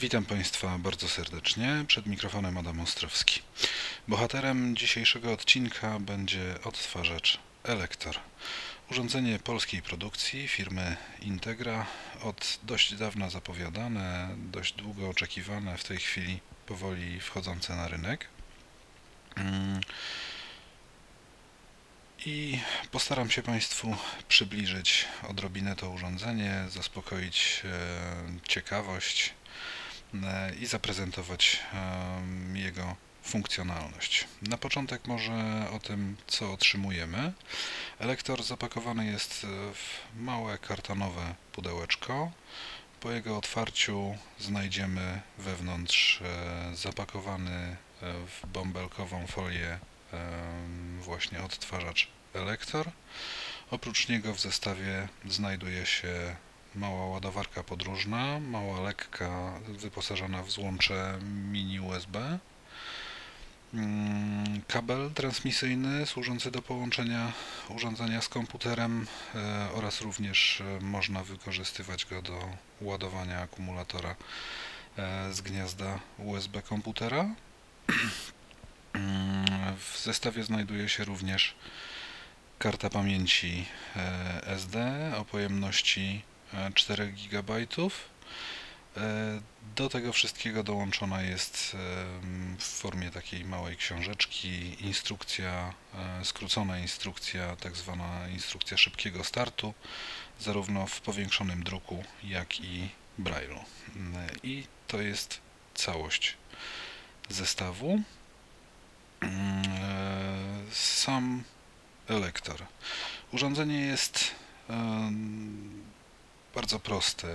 Witam Państwa bardzo serdecznie. Przed mikrofonem Adam Ostrowski. Bohaterem dzisiejszego odcinka będzie odtwarzacz Elektor. Urządzenie polskiej produkcji firmy Integra, od dość dawna zapowiadane, dość długo oczekiwane, w tej chwili powoli wchodzące na rynek. Mm. I postaram się Państwu przybliżyć odrobinę to urządzenie, zaspokoić e, ciekawość i zaprezentować e, jego funkcjonalność. Na początek może o tym, co otrzymujemy. Elektor zapakowany jest w małe kartonowe pudełeczko. Po jego otwarciu znajdziemy wewnątrz zapakowany w bąbelkową folię właśnie odtwarzacz Elektor. Oprócz niego w zestawie znajduje się mała ładowarka podróżna, mała lekka, wyposażona w złącze mini USB, mm, kabel transmisyjny służący do połączenia urządzenia z komputerem e, oraz również e, można wykorzystywać go do ładowania akumulatora e, z gniazda USB komputera. Mm, w zestawie znajduje się również karta pamięci SD o pojemności 4 e, GB. E, do tego wszystkiego dołączona jest w formie takiej małej książeczki instrukcja, skrócona instrukcja, tak zwana instrukcja szybkiego startu, zarówno w powiększonym druku, jak i braille'u. I to jest całość zestawu. E, sam elektor. Urządzenie jest bardzo proste,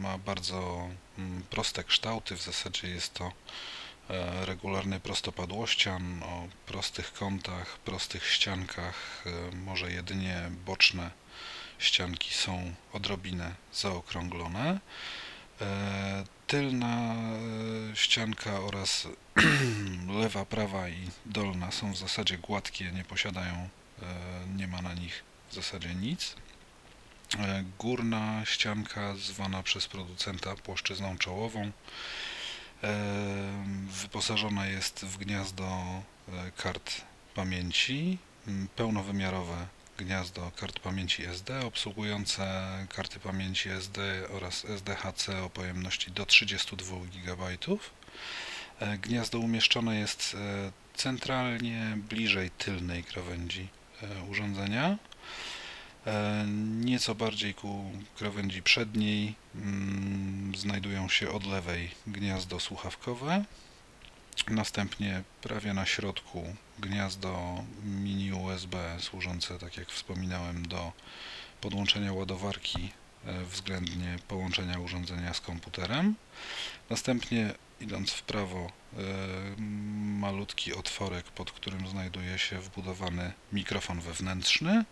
ma bardzo mm, proste kształty, w zasadzie jest to e, regularny prostopadłościan o prostych kątach, prostych ściankach, e, może jedynie boczne ścianki są odrobinę zaokrąglone. Tylna ścianka oraz lewa, prawa i dolna są w zasadzie gładkie, nie posiadają, e, nie ma na nich w zasadzie nic. E, górna ścianka, zwana przez producenta płaszczyzną czołową, e, wyposażona jest w gniazdo kart pamięci, pełnowymiarowe gniazdo kart pamięci SD obsługujące karty pamięci SD oraz SDHC o pojemności do 32 GB. E, gniazdo umieszczone jest e, centralnie bliżej tylnej krawędzi e, urządzenia. Nieco bardziej ku krawędzi przedniej mm, znajdują się od lewej gniazdo słuchawkowe. Następnie prawie na środku gniazdo mini USB służące, tak jak wspominałem, do podłączenia ładowarki względnie połączenia urządzenia z komputerem. Następnie idąc w prawo e, malutki otworek, pod którym znajduje się wbudowany mikrofon wewnętrzny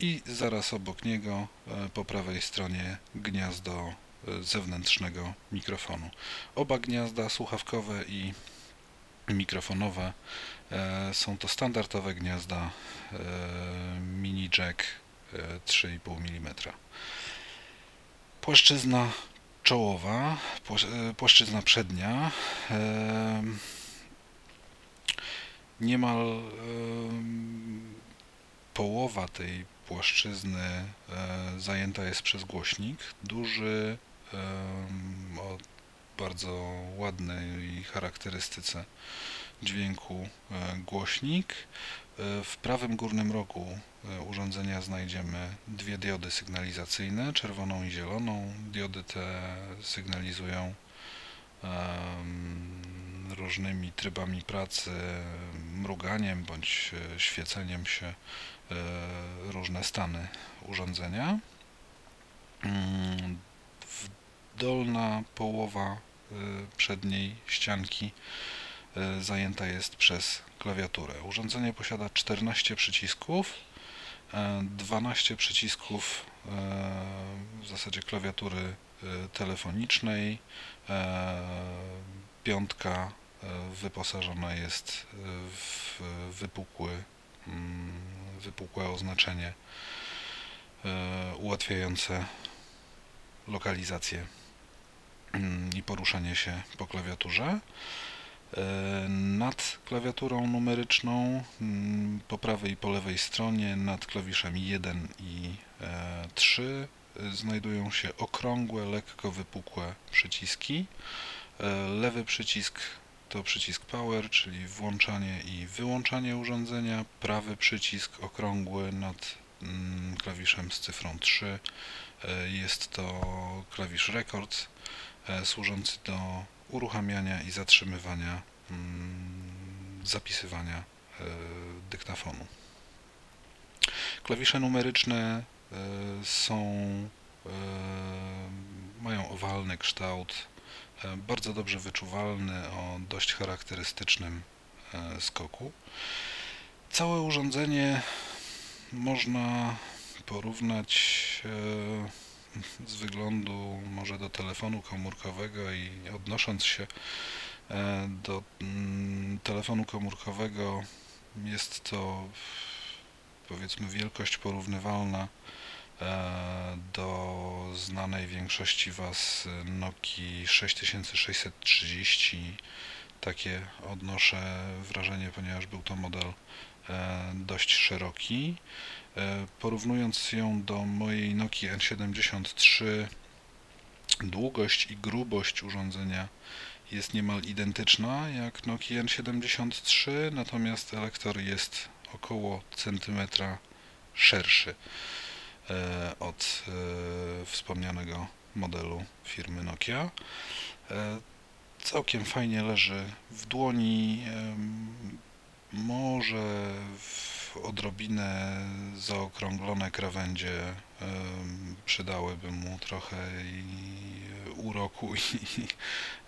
i zaraz obok niego e, po prawej stronie gniazdo e, zewnętrznego mikrofonu. Oba gniazda słuchawkowe i mikrofonowe są to standardowe gniazda mini jack 3,5 mm. Płaszczyzna czołowa, e, płaszczyzna przednia. Niemal połowa tej płaszczyzny e, zajęta jest przez głośnik. Duży, o bardzo ładnej charakterystyce dźwięku e, głośnik. W prawym górnym rogu e, urządzenia znajdziemy dwie diody sygnalizacyjne, czerwoną i zieloną. Diody te sygnalizują różnymi trybami pracy, mruganiem bądź e, świeceniem się różne stany urządzenia. Mm, dolna połowa przedniej ścianki E, zajęta jest przez klawiaturę. Urządzenie posiada 14 przycisków, 12 e, przycisków e, w zasadzie klawiatury telefonicznej, piątka wyposażona jest w wypukły, mm, wypukłe oznaczenie ułatwiające lokalizację mm, i poruszanie się po klawiaturze. E, Nad klawiaturą numeryczną mm, po prawej i po lewej stronie nad klawiszami 1 i e, 3 e, znajdują się okrągłe, lekko wypukłe przyciski. E, Lewy przycisk to przycisk Power, czyli włączanie i wyłączanie urządzenia. Prawy przycisk okrągły nad mm, klawiszem z cyfrą 3 e, jest to klawisz Record e, służący do uruchamiania i zatrzymywania mm, zapisywania e, dyktafonu. Klawisze numeryczne są mają owalny kształt, bardzo dobrze wyczuwalny o dość charakterystycznym e, skoku. Całe urządzenie można porównać e, z wyglądu może do telefonu komórkowego i odnosząc się e, do mm, telefonu komórkowego jest to powiedzmy wielkość porównywalna e, do znanej większości Was Nokii 6630. Takie odnoszę wrażenie, ponieważ był to model e, dość szeroki. E, Porównując ją do mojej Nokii N73, długość i grubość urządzenia jest niemal identyczna jak Nokia N73, natomiast elektor jest około centymetra szerszy e, od e, wspomnianego modelu firmy Nokia. E, Całkiem fajnie leży w dłoni, może w odrobinę zaokrąglone krawędzie przydałyby mu trochę uroku i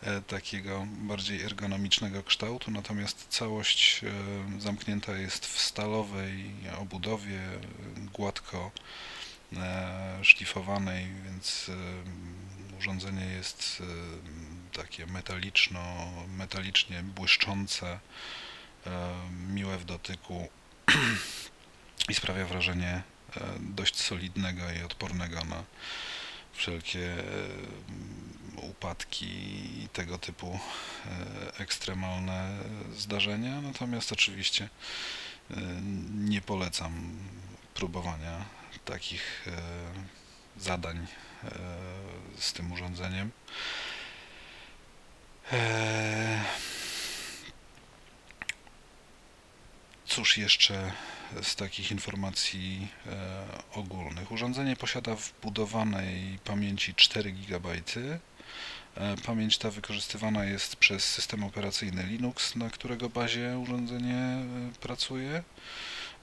e, takiego bardziej ergonomicznego kształtu, natomiast całość e, zamknięta jest w stalowej obudowie, e, gładko e, szlifowanej, więc e, urządzenie jest e, takie metaliczno, metalicznie błyszczące, e, miłe w dotyku i sprawia wrażenie e, dość solidnego i odpornego na wszelkie e, upadki i tego typu e, ekstremalne zdarzenia. Natomiast oczywiście e, nie polecam próbowania takich e, zadań e, z tym urządzeniem. E, Cóż jeszcze z takich informacji ogólnych? Urządzenie posiada wbudowanej pamięci 4 GB. Pamięć ta wykorzystywana jest przez system operacyjny Linux, na którego bazie urządzenie pracuje.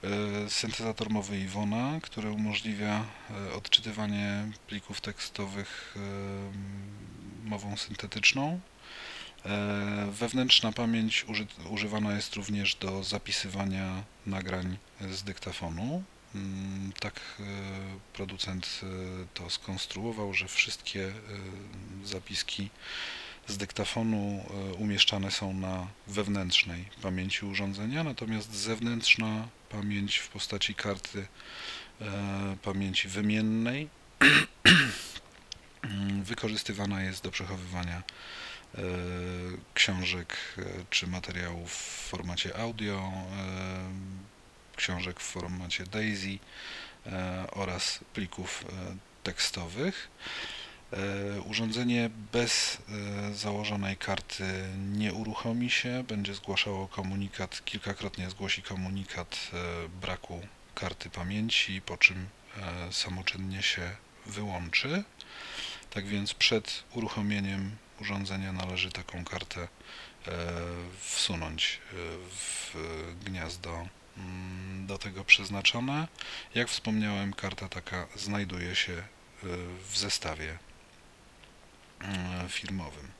E, Syntezator mowy Iwona, który umożliwia e, odczytywanie plików tekstowych e, mową syntetyczną. Wewnętrzna pamięć uży, używana jest również do zapisywania nagrań z dyktafonu. Mm, Tak producent to skonstruował, że wszystkie zapiski z dyktafonu e, umieszczane są na wewnętrznej pamięci urządzenia, natomiast zewnętrzna pamięć w postaci karty e, pamięci wymiennej wykorzystywana jest do przechowywania e, książek czy materiałów w formacie audio, książek w formacie DAISY oraz plików tekstowych. E, Urządzenie bez e, założonej karty nie uruchomi się, będzie zgłaszało komunikat, kilkakrotnie zgłosi komunikat e, braku karty pamięci, po czym samoczynnie się wyłączy. Tak więc przed uruchomieniem urządzenia należy taką kartę wsunąć w gniazdo mm, do tego przeznaczone. Jak wspomniałem, karta taka znajduje się w zestawie firmowym.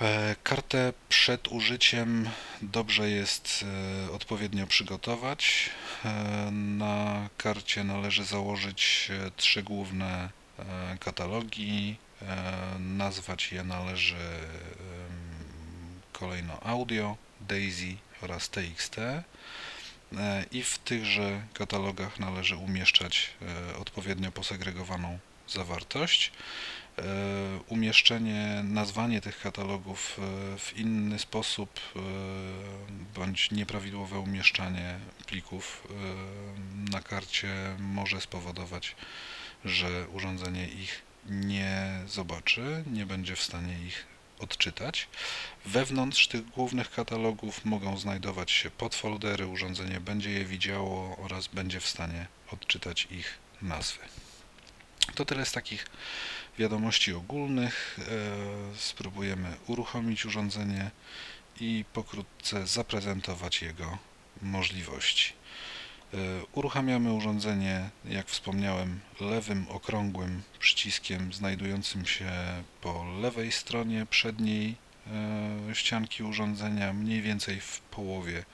E, Kartę przed użyciem dobrze jest e, odpowiednio przygotować. E, Na karcie należy założyć trzy główne katalogi. Nazwać je należy kolejno audio, DAISY oraz TXT. I w tychże katalogach należy umieszczać odpowiednio posegregowaną zawartość. E, umieszczenie, nazwanie tych katalogów e, w inny sposób e, bądź nieprawidłowe umieszczanie plików na karcie może spowodować, że urządzenie ich nie zobaczy, nie będzie w stanie ich odczytać. Wewnątrz tych głównych katalogów mogą znajdować się podfoldery, urządzenie będzie je widziało oraz będzie w stanie odczytać ich nazwy. To tyle z takich wiadomości ogólnych. E, spróbujemy uruchomić urządzenie i pokrótce zaprezentować jego możliwości. E, uruchamiamy urządzenie, jak wspomniałem, lewym okrągłym przyciskiem znajdującym się po lewej stronie przedniej e, ścianki urządzenia, mniej więcej w połowie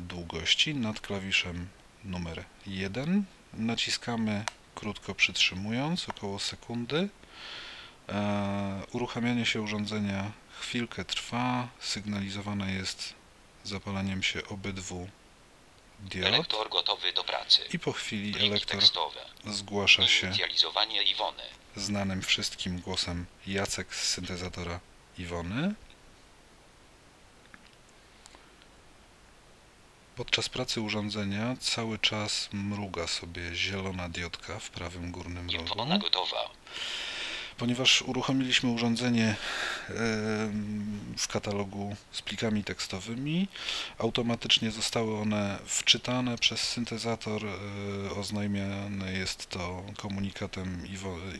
długości, nad klawiszem numer 1. Naciskamy krótko przytrzymując, około sekundy. E, uruchamianie się urządzenia chwilkę trwa, sygnalizowane jest zapaleniem się obydwu diod. Elektor gotowy do pracy. I po chwili Pliki elektor tekstowe. zgłasza się znanym wszystkim głosem Jacek z syntezatora Iwony. Podczas pracy urządzenia cały czas mruga sobie zielona diodka w prawym górnym rogu. Iwona gotowa. Ponieważ uruchomiliśmy urządzenie w katalogu z plikami tekstowymi, automatycznie zostały one wczytane przez syntezator. e, Oznajmiane jest to komunikatem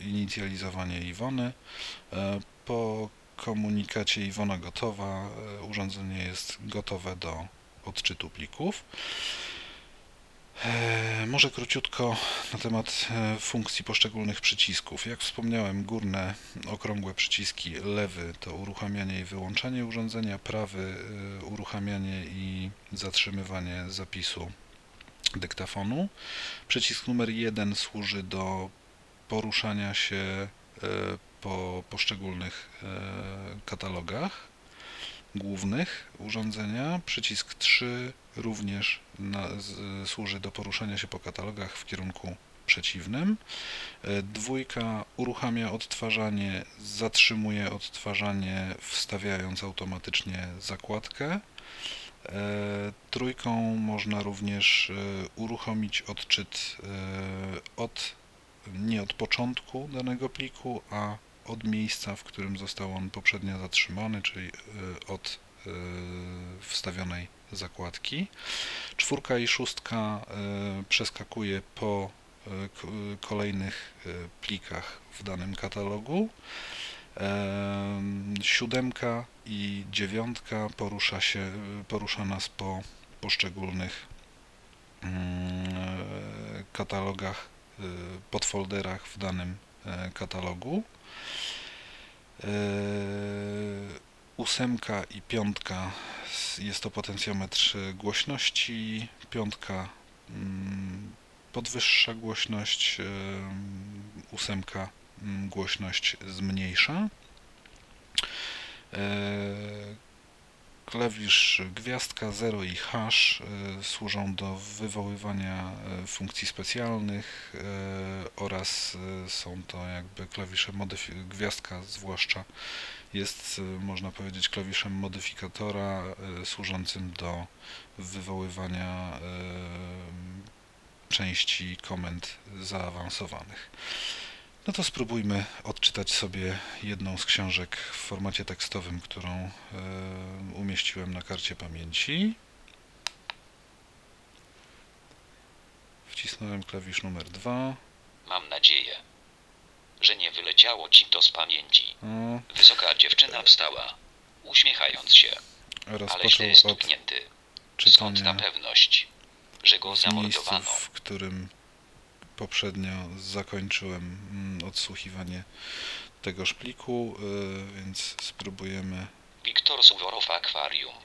inicjalizowanie Iwony. E, Po komunikacie Iwona gotowa, e, urządzenie jest gotowe do odczytu plików. E, Może króciutko na temat e, funkcji poszczególnych przycisków. Jak wspomniałem, górne okrągłe przyciski, lewy to uruchamianie i wyłączanie urządzenia, prawy e, uruchamianie i zatrzymywanie zapisu dyktafonu. Przycisk numer 1 służy do poruszania się po poszczególnych katalogach głównych urządzenia. Przycisk 3 również na, z, służy do poruszania się po katalogach w kierunku przeciwnym. E, Dwójka uruchamia odtwarzanie, zatrzymuje odtwarzanie, wstawiając automatycznie zakładkę. E, Trójką można również e, uruchomić odczyt od nie od początku danego pliku, a od miejsca, w którym został on poprzednio zatrzymany, czyli y, od y, wstawionej zakładki. Czwórka i szóstka y, przeskakuje po kolejnych plikach w danym katalogu. Em, Siódemka i dziewiątka porusza się, porusza nas po poszczególnych mm, e, katalogach, podfolderach w danym e, katalogu. E, Ósemka i piątka jest to potencjometr głośności. Piątka mm, podwyższa głośność, em, ósemka mm, głośność zmniejsza. Klawisz gwiazdka 0 i hash e, służą do wywoływania e, funkcji specjalnych e, oraz są to jakby klawisze gwiazdka zwłaszcza jest można powiedzieć klawiszem modyfikatora służącym do wywoływania części komend zaawansowanych. No to spróbujmy odczytać sobie jedną z książek w formacie tekstowym, którą e, umieściłem na karcie pamięci. Wcisnąłem klawisz numer 2. Mam nadzieję, że nie wyleciało ci to z pamięci. Wysoka dziewczyna wstała, uśmiechając się, aleś ty stuknięty. Skąd ta pewność, że go zamordowano? w którym poprzednio zakończyłem mm, odsłuchiwanie tegoż pliku, e, więc spróbujemy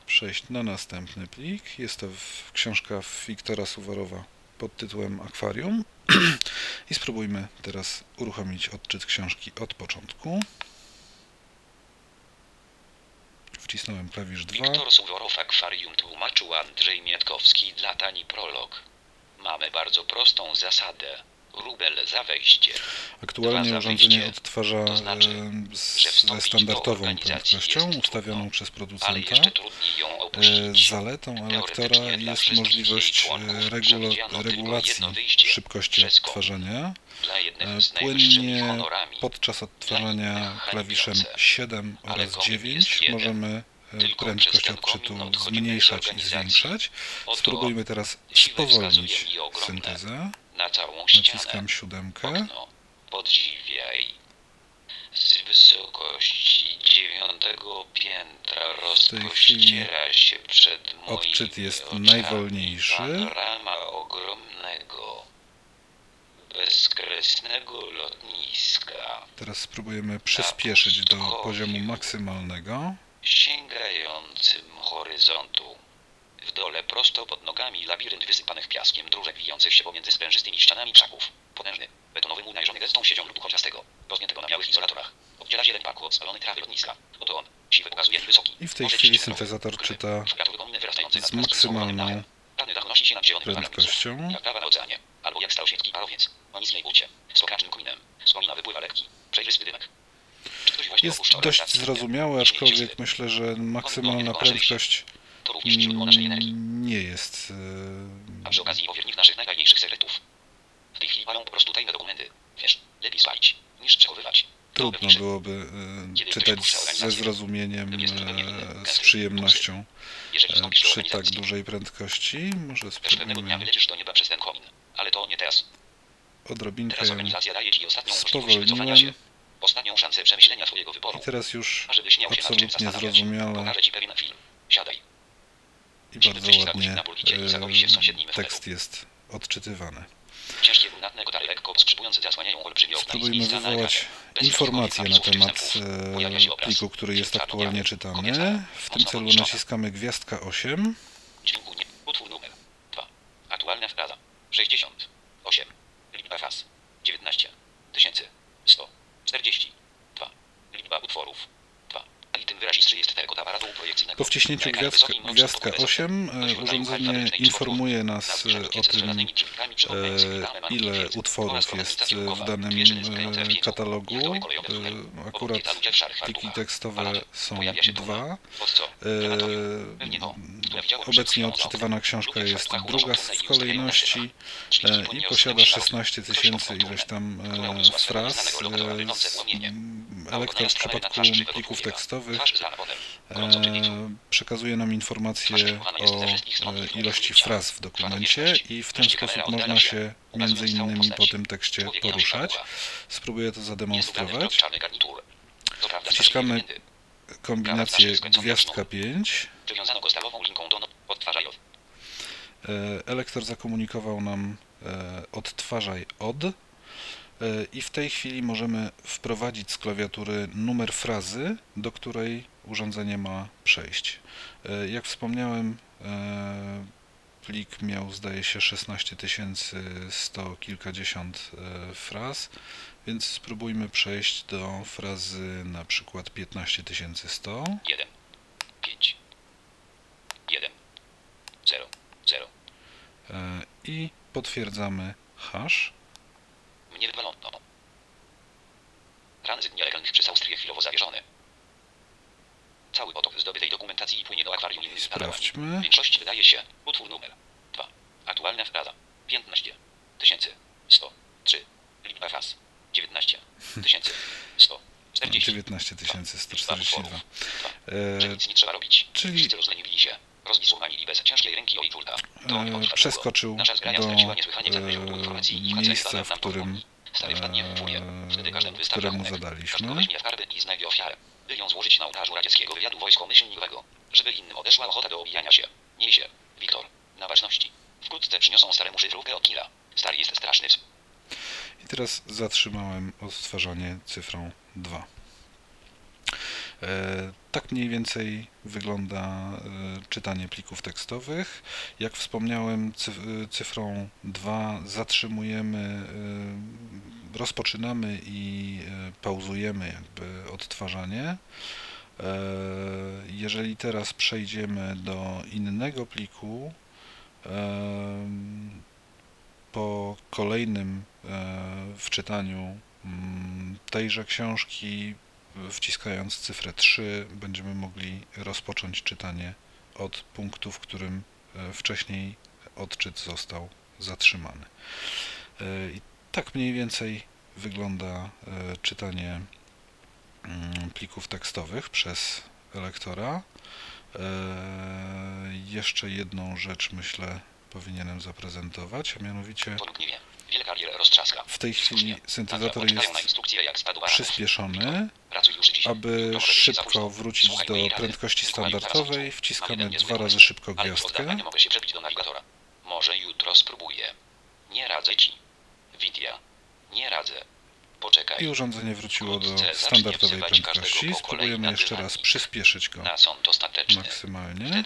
przejść na następny plik. Jest to książka Wiktora Suwarowa pod tytułem Akwarium. I spróbujmy teraz uruchomić odczyt książki od początku. Wcisnąłem klawisz 2. Wiktor Suworow Akwarium tłumaczył Andrzej Mietkowski dla Tani Prolog. Mamy bardzo prostą zasadę. Rubel za wejście. Aktualnie za urządzenie wyjście. odtwarza To znaczy, ze do standardową prędkością ustawioną trudno, przez producenta. E. Zaletą dla jest możliwość regula- regulacji szybkości odtwarzania. E, Płynnie podczas odtwarzania klawiszem hańbiące. 7 Ale oraz komin 9 jest jeden. możemy prędkość przez ten odczytu zmniejszać i zwiększać. Spróbujmy teraz spowolnić syntezę. Naciskam siódemkę. Podziwiaj. Z wysokości dziewiątego piętra rozpościera się przed moimi odczyt jest oczami najwolniejszy. panorama ogromnego, bezkresnego lotniska, Teraz spróbujemy przyspieszyć do poziomu maksymalnego. Sięgającym horyzontu. W dole prosto pod nogami labirynt wysypanych piaskiem dróżek wijących się pomiędzy sprężystymi ścianami krzaków. Potężny, betonowy mur najżony gęstą siecią ludu chociastego, rozgiętego na białych izolatorach. Oddziela zieleń parku od spalonej trawy lotniska. Oto on, siwy pokazuje wysoki. I w tej chwili syntezator czyta z maksymalną się prędkością. Jak prawa na oceanie, albo jak staroświecki parowiec, o niskiej bucie, z pokracznym kominem. Z komina wypływa lekki, przejrzysty dymek. Właśnie Jest dość zrozumiałe, aczkolwiek myślę, że maksymalna prędkość To również źródło naszej energii. mm, nie jest. A przy e, okazji powiernik naszych sekretów. W tej chwili palą po prostu tajne dokumenty. Wiesz, lepiej spalić, niż przechowywać. Trudno byłoby e, czytać ze zrozumieniem, e, z przyjemnością e, przy tak dużej prędkości. Może spróbujmy. Ale to nie teraz. odrobinkę. Możliwość spowolniłem. Szansę przemyślenia swojego wyboru. I teraz już absolutnie zrozumiałe. Siadaj. I bardzo ładnie e, tekst jest odczytywany. Spróbujmy wywołać informacje na temat e, pliku, który jest aktualnie czytany. W tym celu naciskamy gwiazdka 8. Utwór numer 2. Aktualna fraza 68. Liczba faz 19 100. 42. Liczba utworów. Po wciśnięciu gwiazdka, gwiazdka pokrywy 8 Do e, urządzenie informuje Na nas e, o z tym, e, ile utworów jest w danym katalogu. Akurat pliki tekstowe są dwa. Obecnie odczytywana książka jest druga w ustawiają kolejności i po posiada nieostrożności 16 Ktoś tysięcy ileś tam fraz. z- Elektor w przypadku plików tekstowych E, przekazuje nam informacje o e, ilości fraz w dokumencie i w ten sposób można się, między innymi po tym tekście poruszać. Spróbuję to zademonstrować. Wciskamy. Kombinację gwiazdka 5. Przywiązano go stalową linką do no-. E, Elektor zakomunikował nam odtwarzaj od i w tej chwili możemy wprowadzić z klawiatury numer frazy, do której urządzenie ma przejść. E, Jak wspomniałem, e, plik miał zdaje się 16 100 kilkadziesiąt e, fraz, więc spróbujmy przejść do frazy na przykład 15100. 1, 5, 1, 0, 0. e, i potwierdzamy hash. Mnie wywalono. Tranzyt nielegalnych przez Austrię chwilowo zawieszony. Cały potok zdobytej dokumentacji płynie do akwarium innych Sprawdźmy. Większość wydaje się. Utwór numer 2. Aktualna fraza 15 tysięcy 103. Liczba faz 19 tysięcy 140. 19 Liczba 142. utworów 2. E, Że nic nie trzeba robić. czyli- Wszyscy rozleniwili się. Rozwisłomani bez ciężkiej ręki nie e, przeskoczył do e, i miejsca, w którym e, któremu zadaliśmy. I. By ją złożyć na ołtarzu radzieckiego wywiadu wojsko-myślnikowego. Żeby innym odeszła ochota do obijania się. Miej się, Wiktor. Na baczności. Wkrótce przyniosą staremu szyfrówkę od killa. Stary jest straszny. I teraz zatrzymałem odtwarzanie cyfrą 2. E, Tak mniej więcej wygląda e, czytanie plików tekstowych. Jak wspomniałem, e, cyfrą 2 zatrzymujemy, rozpoczynamy i pauzujemy jakby odtwarzanie. Jeżeli teraz przejdziemy do innego pliku, po kolejnym wczytaniu mm, tejże książki, wciskając cyfrę 3, będziemy mogli rozpocząć czytanie od punktu, w którym e, wcześniej odczyt został zatrzymany. E, I tak mniej więcej wygląda e, czytanie mm, plików tekstowych przez lektora. Jeszcze jedną rzecz myślę powinienem zaprezentować, a mianowicie Roztrzaska. w tej chwili syntezator jest przyspieszony. Aby szybko wrócić do prędkości standardowej, wciskamy dwa razy szybko gwiazdkę. mogę się przebić do nawigatora. Może jutro spróbuję. Nie radzę ci. Widia. Nie radzę. Poczekaj. I urządzenie wróciło do standardowej prędkości. Spróbujemy jeszcze raz przyspieszyć go maksymalnie.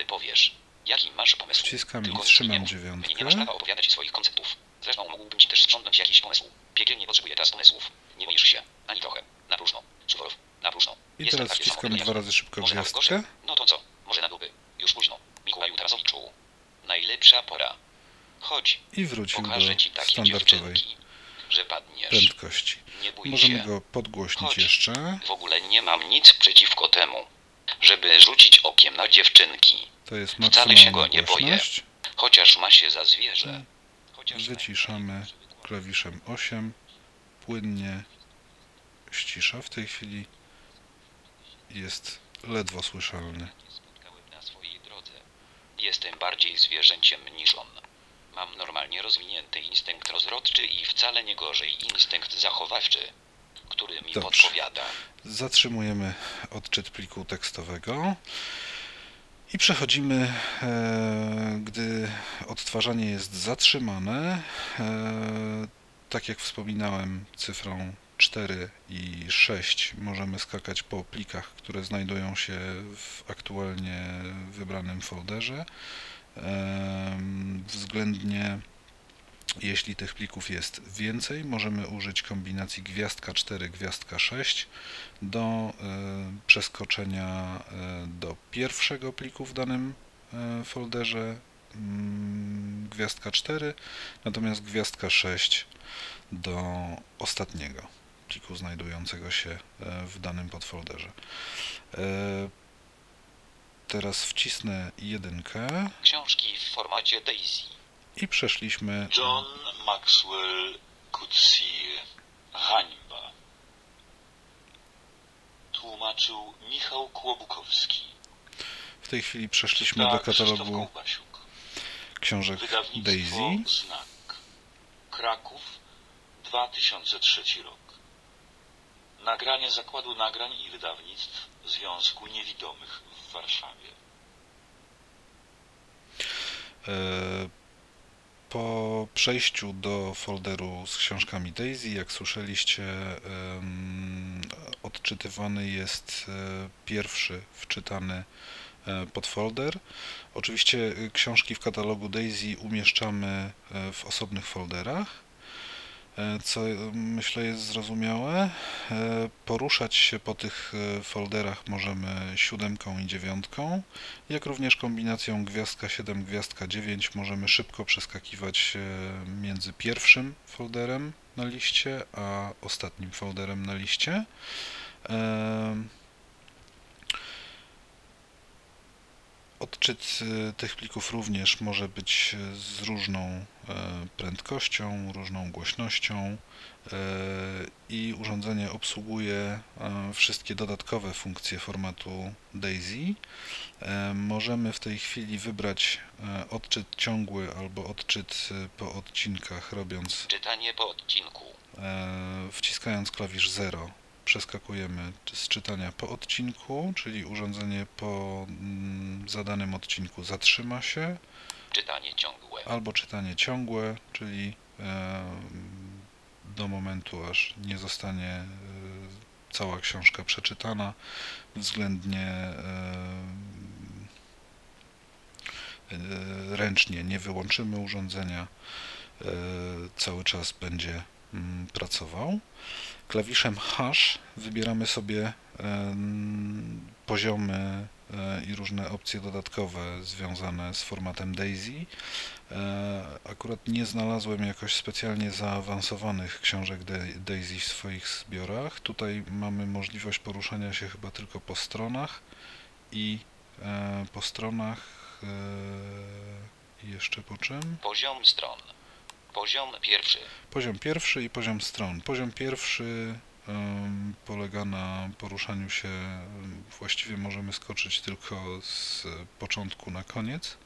Wciskam i trzymam dziewiątkę. Nie masz prawa opowiadać swoich konceptów. Zresztą mógłbym ci też sprzątnąć jakiś pomysł. Piekielnie potrzebuję teraz pomysłów. Nie boisz się. Ani trochę. Na próżno. Suworow. Na próżno. I Jestem teraz wciskam dwa razy szybko gwiazdkę. No to co? Może na dupy. Już późno. Mikołaju Tarasowiczu. Najlepsza pora. Chodź. I wrócił Pokażę do standardowej prędkości. Nie bój Możemy się. go podgłośnić Chodź. jeszcze. W ogóle nie mam nic przeciwko temu, żeby rzucić okiem na dziewczynki. To jest Wcale się go maksymalna nie boję. Chociaż ma się za zwierzę. Wyciszamy klawiszem 8. Płynnie ścisza. W tej chwili jest ledwo słyszalny. spotkałem na swojej drodze. Jestem bardziej zwierzęciem niż on. Mam normalnie rozwinięty instynkt rozrodczy i wcale nie gorzej instynkt zachowawczy, który mi Dobrze. podpowiada. Zatrzymujemy odczyt pliku tekstowego i przechodzimy, e, gdy odtwarzanie jest zatrzymane, e, tak jak wspominałem, cyfrą 4 i 6 możemy skakać po plikach, które znajdują się w aktualnie wybranym folderze. Em, Względnie jeśli tych plików jest więcej, możemy użyć kombinacji gwiazdka 4, gwiazdka 6 do e, przeskoczenia e, do pierwszego pliku w danym e, folderze mm, gwiazdka 4, natomiast gwiazdka 6 do ostatniego pliku znajdującego się w danym podfolderze. Teraz wcisnę jedynkę Książki w formacie Daisy. I przeszliśmy John Maxwell Coetzee. Hańba. Tłumaczył Michał Kłobukowski. w tej chwili przeszliśmy do katalogu książek Daisy. Znak. Kraków, 2003 rok. Nagranie Zakładu Nagrań i Wydawnictw Związku Niewidomych w Warszawie. E, Po przejściu do folderu z książkami Daisy, jak słyszeliście, odczytywany jest e, pierwszy wczytany e, podfolder. Oczywiście e, książki w katalogu Daisy umieszczamy w osobnych folderach, co e, myślę jest zrozumiałe. E, Poruszać się po tych e, folderach możemy siódemką i dziewiątką. Jak również kombinacją gwiazdka 7, gwiazdka 9 możemy szybko przeskakiwać e, między pierwszym folderem na liście, a ostatnim folderem na liście. Odczyt e, tych plików również może być e, z różną e, prędkością, różną głośnością i urządzenie obsługuje wszystkie dodatkowe funkcje formatu DAISY. Możemy w tej chwili wybrać odczyt ciągły albo odczyt po odcinkach, robiąc Czytanie po odcinku. wciskając klawisz 0 przeskakujemy z czytania po odcinku, czyli urządzenie po mm, zadanym odcinku zatrzyma się, Czytanie ciągłe. albo czytanie ciągłe, czyli do momentu aż nie zostanie e, cała książka przeczytana, względnie e, ręcznie nie wyłączymy urządzenia, e, cały czas będzie pracował. Klawiszem hash wybieramy sobie em, poziomy e, i różne opcje dodatkowe związane z formatem DAISY. E, Akurat nie znalazłem jakoś specjalnie zaawansowanych książek Da- DAISY w swoich zbiorach. Tutaj mamy możliwość poruszania się chyba tylko po stronach i e, po stronach e, jeszcze po czym? Poziom stron. Poziom pierwszy. Poziom pierwszy i poziom stron. Poziom pierwszy polega na poruszaniu się, właściwie możemy skoczyć tylko z początku na koniec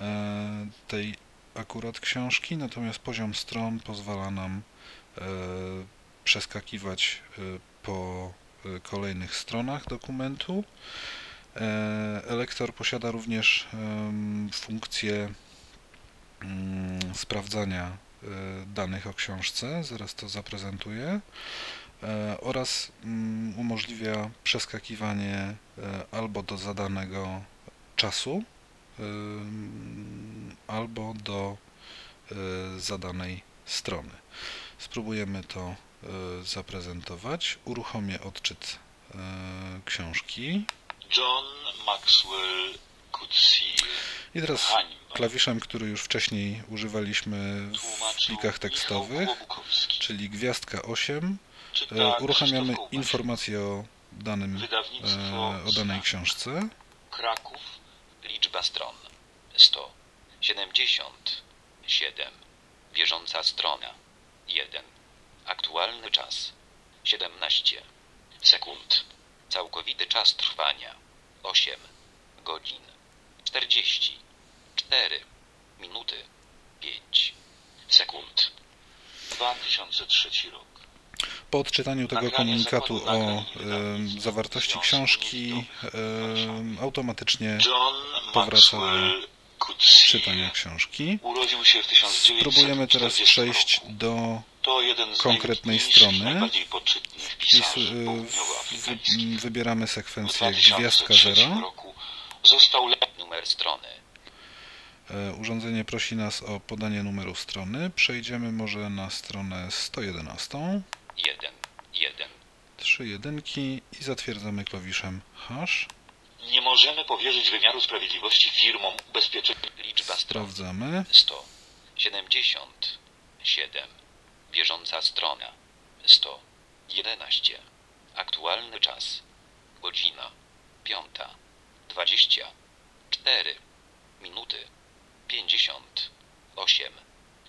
e, tej akurat książki, natomiast poziom stron pozwala nam e, przeskakiwać e, po kolejnych stronach dokumentu. Elektor posiada również funkcję sprawdzania e, danych o książce, zaraz to zaprezentuję, e, oraz mm, umożliwia przeskakiwanie e, albo do zadanego czasu, ym, albo do e, zadanej strony. Spróbujemy to zaprezentować. Uruchomię odczyt książki John Maxwell. I teraz klawiszem, który już wcześniej używaliśmy w plikach tekstowych, czyli gwiazdka 8, Czyta e, uruchamiamy Krzysztof Kołbaś. informacje o danym, e, o danej książce. Kraków. Liczba stron 177. Bieżąca strona 1. Aktualny czas 17 sekund. Całkowity czas trwania 8 godzin 40 4 minuty 5 sekund. 2003 rok. Po odczytaniu tego komunikatu o e, zawartości książki e, automatycznie Coetzee. czytania książki. Urodził się w 1940 Spróbujemy teraz przejść do konkretnej strony. i wybieramy sekwencję 2003 gwiazdka 0. został le- Numer strony E, Urządzenie prosi nas o podanie numeru strony. Przejdziemy może na stronę 111. 1 1 Trzy jedynki i zatwierdzamy klawiszem hash. Nie możemy powierzyć wymiaru sprawiedliwości firmom ubezpieczeń. Liczba stron Sprawdzamy. 177. Bieżąca strona 111. Aktualny czas godzina 5. 24 minuty 58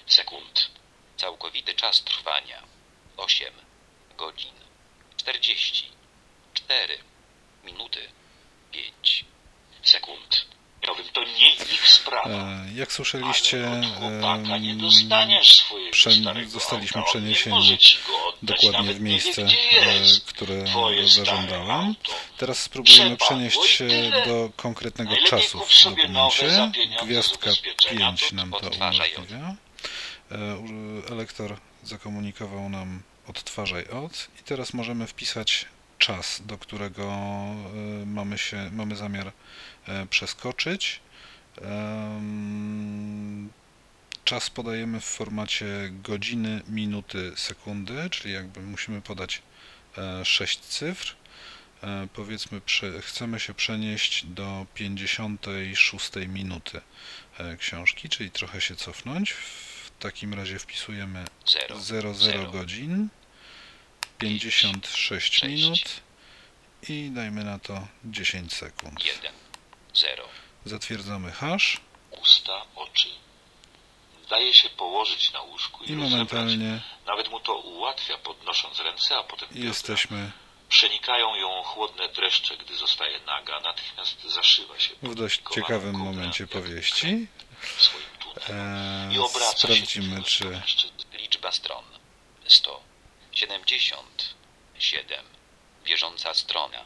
sekund. Całkowity czas trwania 8 godzin 44 minuty 5 sekund. To nie ich sprawa. E, Jak słyszeliście, nie dostaniesz swojego prze- starego dokładnie w miejsce, e, które auto. Teraz spróbujemy przenieść się do konkretnego czasu w dokumencie. Gwiazdka ubezpieczenia, 5 to nam to umożliwia. E, Elektor zakomunikował nam odtwarzaj od i teraz możemy wpisać czas, do którego e, mamy, się, mamy zamiar przeskoczyć. Czas podajemy w formacie godziny, minuty, sekundy, czyli jakby musimy podać 6 cyfr. E, Powiedzmy, chcemy się przenieść do 56 minuty e, książki, czyli trochę się cofnąć. W takim razie wpisujemy 0 00 Zero. godzin, 56 Sześć. minut i dajmy na to 10 sekund. 1 0 Zatwierdzamy hash Usta, oczy. Daje się położyć na łóżku i, i momentalnie Nawet mu to ułatwia, podnosząc ręce, a potem jesteśmy Przenikają ją chłodne dreszcze, gdy zostaje naga. Natychmiast zaszywa się w dość ciekawym momencie powieści. w swoim tunelu. I Eee, obraca sprawdzimy, się czy mężczyzn. Liczba stron 177. Bieżąca strona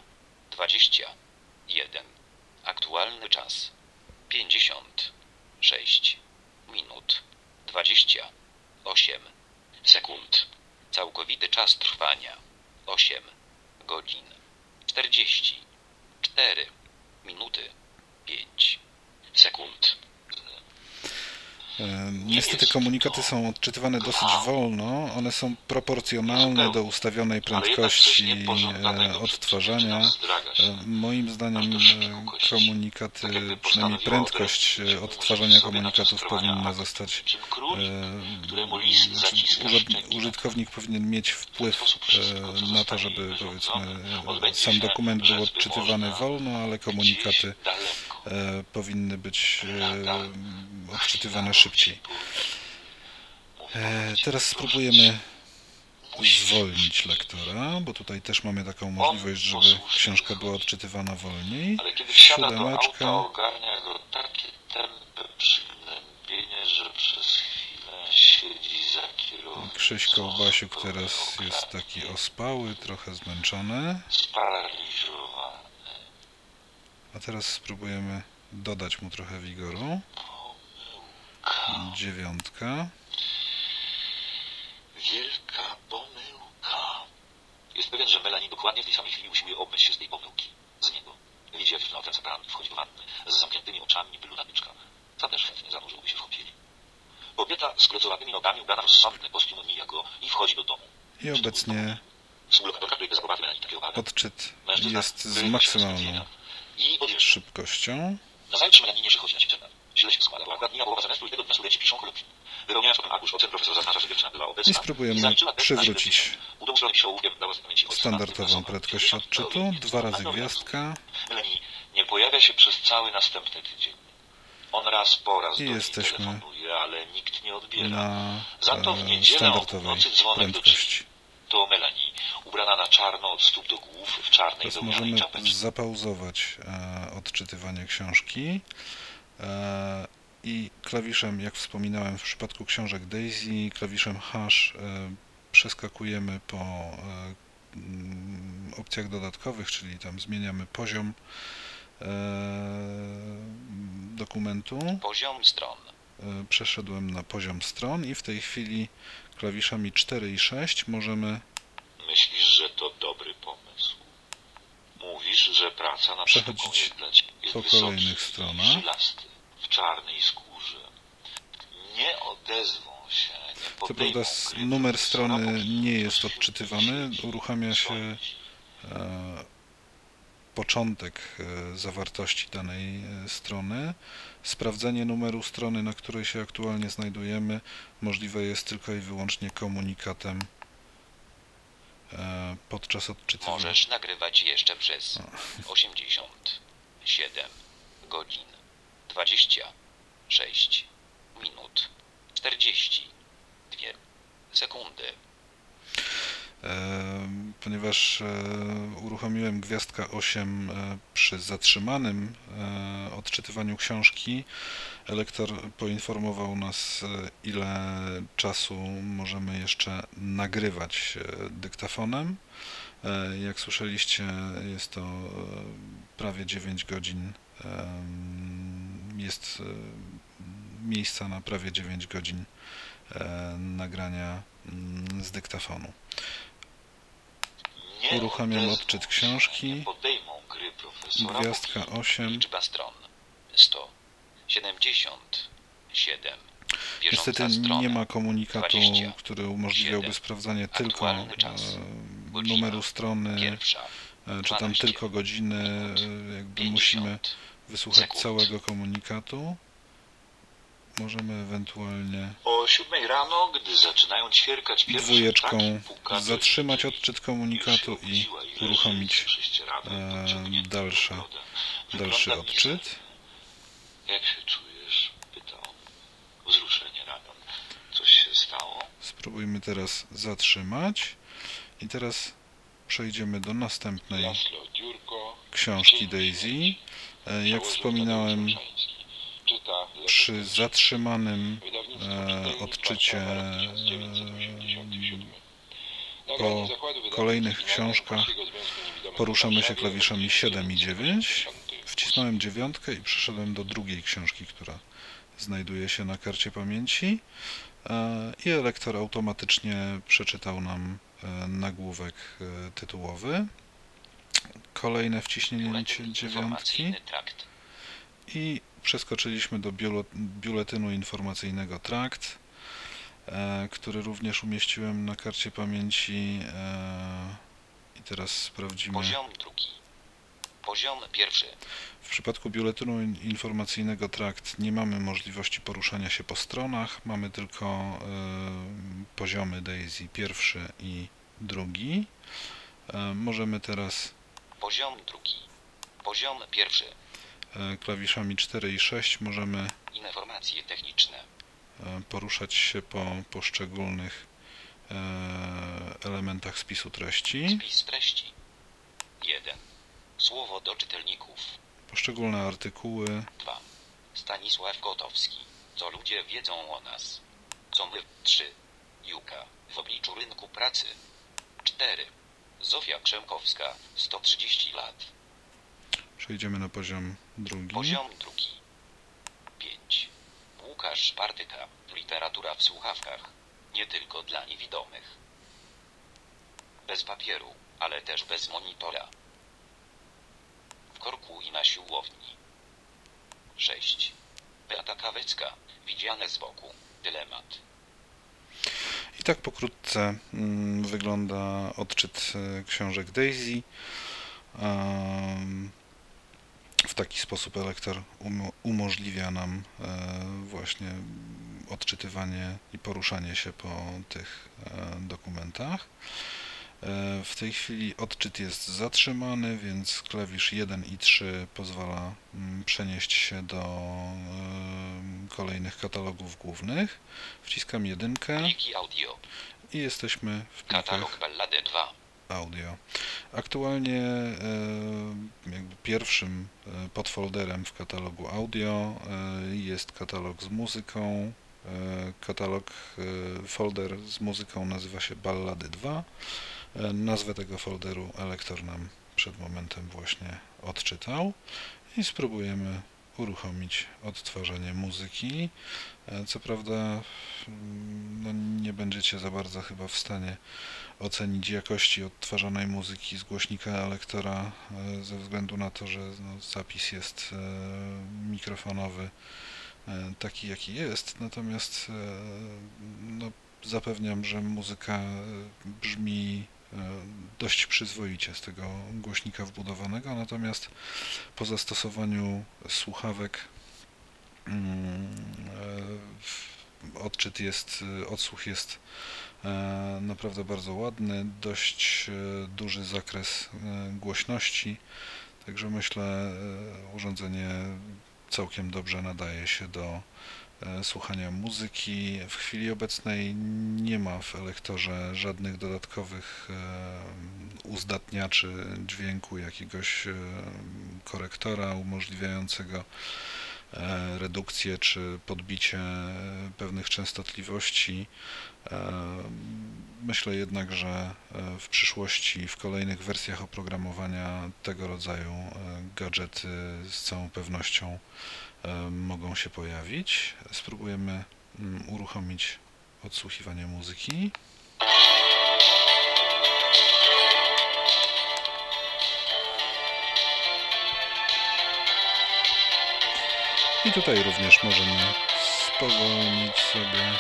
21. Aktualny czas 56 minut 28 sekund. Całkowity czas trwania 8 godzin 44 minuty 5 sekund. Niestety komunikaty są odczytywane dosyć wolno. One są proporcjonalne do ustawionej prędkości e, odtwarzania. Moim zdaniem e, komunikaty, przynajmniej prędkość e, odtwarzania komunikatów powinna zostać. Znaczy, szczęki Użytkownik powinien mieć wpływ na to, żeby powiedzmy odbędzie sam dokument był odczytywany wolno, ale komunikaty powinny być e, odczytywane szybciej. E, teraz spróbujemy zwolnić lektora, bo tutaj też mamy taką możliwość, żeby książka była odczytywana wolniej. Ale kiedy wsiada do auta, Siódemeczka. ogarnia go takie tempe przygnębienie, że przez chwilę siedzi za. Krzyś Kołbasiuk teraz jest taki ospały, trochę zmęczony. Sparaliżowany. A teraz spróbujemy dodać mu trochę wigoru. Dziewiątka. Wielka pomyłka. Jest pewien, że Melanie dokładnie w tej samej chwili usiłuje obmyć się z tej pomyłki. Z niego. Widzi, jak dziewczyna pralni, wchodzi do wanny z zamkniętymi oczami niby lunatyczka. Sam też chętnie zanurzyłby się w kąpieli. Kobieta z klocowatymi nogami ubrana w rozsądny kostium mija go i wchodzi do domu. I obecnie Współlokatorka, której bezaprobaty Melanie takie uwaga. odczyt Mężczyzna jest z maksymalną sklepienia I odjeżdża. szybkością. Na. Źle się składa, bo tego dnia piszą arkusz ocen profesor zaznacza, że dziewczyna była obecna I spróbujemy przywrócić Standardową prędkość odczytu. Dwa razy gwiazdka. Nie pojawia się przez cały następny tydzień. On raz po raz I jesteśmy telefonuje, ale nikt nie odbiera. na Za to w e, niedzielę o północy dzwonek do. To Melanie, ubrana na czarno od stóp do głów, w czarnej Teraz możemy czapeczce. zapauzować e, odczytywanie książki e, i klawiszem, jak wspominałem w przypadku książek Daisy, klawiszem hash e, przeskakujemy po e, opcjach dodatkowych, czyli tam zmieniamy poziom e, dokumentu. Poziom stron. E, Przeszedłem na poziom stron i w tej chwili klawiszami 4 i 6 możemy Myślisz, że to dobry pomysł. Mówisz, że praca na przykład jest dla ciebie po kolejnych stronach. w czarnej skórze. Nie odezwą się, nie Co prawda numer strony nie jest odczytywany, uruchamia się e, początek e, zawartości danej e, strony. Sprawdzenie numeru strony, na której się aktualnie znajdujemy, możliwe jest tylko i wyłącznie komunikatem podczas odczytywania. Możesz nagrywać jeszcze przez 87 godzin 26 minut 42 sekundy. E, ponieważ e, uruchomiłem gwiazdka 8 e, przy zatrzymanym e, odczytywaniu książki, Elektor poinformował nas, e, ile czasu możemy jeszcze nagrywać e, dyktafonem. E, jak słyszeliście, jest to prawie 9 godzin. Jest miejsca na prawie 9 godzin nagrania mm, z dyktafonu. Uruchamiam odczyt książki. Gwiazdka 8. Liczba stron 100. 77. Niestety nie ma komunikatu, który umożliwiałby sprawdzanie tylko e, numeru strony, e, czy tam tylko godziny. E, jakby musimy wysłuchać całego komunikatu. Możemy ewentualnie o 7 rano, gdy zaczynają ćwierkać dwójeczką zatrzymać odczyt komunikatu i uruchomić dalsza, dalszy odczyt. Jak się czujesz? Pytał. Wzruszenie ramion. Coś się stało? Spróbujmy teraz zatrzymać. I teraz przejdziemy do następnej książki Daisy. E, Jak wspominałem, przy zatrzymanym e, odczycie e, po kolejnych książkach poruszamy się klawiszami 7 i 9. Wcisnąłem dziewiątkę i przeszedłem do drugiej książki, która znajduje się na karcie pamięci e, i elektor automatycznie przeczytał nam e, nagłówek e, tytułowy. Kolejne wciśnięcie dziewiątki i przeskoczyliśmy do biuletynu informacyjnego Trakt, który również umieściłem na karcie pamięci. I teraz sprawdzimy. Poziom drugi. Poziom pierwszy. W przypadku biuletynu in- informacyjnego Trakt nie mamy możliwości poruszania się po stronach, mamy tylko e, poziomy Daisy pierwszy i drugi. E, możemy teraz Poziom drugi. Poziom pierwszy. e, klawiszami 4 i 6 możemy Informacje techniczne. e, poruszać się po poszczególnych e, elementach spisu treści. Spis treści. 1. Słowo do czytelników. Poszczególne artykuły, 2. Stanisław Kotowski. Co ludzie wiedzą o nas? Co my? 3. Juka. W obliczu rynku pracy. 4. Zofia Krzemkowska. 130 lat. przejdziemy na poziom drugi. Poziom drugi. 5. Łukasz Partyka. Literatura w słuchawkach. Nie tylko dla niewidomych. Bez papieru, ale też bez monitora. Korku i na siłowni. 6. Beata Kawecka. Widziane z boku. Dylemat. I tak pokrótce mm, wygląda odczyt e, książek Daisy. W taki sposób elektor umo- umożliwia nam e, właśnie odczytywanie i poruszanie się po tych e, dokumentach. E, W tej chwili odczyt jest zatrzymany, więc klawisz 1 i 3 pozwala mm, przenieść się do em, kolejnych katalogów głównych. Wciskam jedynkę i jesteśmy w Katalog Ballady 2. audio. Aktualnie e, jakby pierwszym e, podfolderem w katalogu audio e, jest katalog z muzyką. E, Katalog, e, folder z muzyką nazywa się Ballady 2. E, Nazwę tego folderu elektor nam przed momentem właśnie odczytał i spróbujemy uruchomić odtwarzanie muzyki. E, Co prawda mm, no nie będziecie za bardzo chyba w stanie ocenić jakości odtwarzanej muzyki z głośnika elektora e, ze względu na to, że no, zapis jest mikrofonowy taki jaki jest, natomiast no, zapewniam, że muzyka brzmi dość przyzwoicie z tego głośnika wbudowanego, natomiast po zastosowaniu słuchawek mm, e, odczyt jest, e, odsłuch jest E, Naprawdę bardzo ładny, dość e, duży zakres e, głośności, także myślę e, urządzenie całkiem dobrze nadaje się do e, słuchania muzyki. W chwili obecnej nie ma w elektorze żadnych dodatkowych e, uzdatniaczy dźwięku, jakiegoś e, korektora umożliwiającego e, redukcję czy podbicie e, pewnych częstotliwości. E, Myślę jednak, że e, w przyszłości, w kolejnych wersjach oprogramowania tego rodzaju e, gadżety z całą pewnością e, mogą się pojawić. Spróbujemy mm, uruchomić odsłuchiwanie muzyki. I tutaj również możemy spowolnić sobie,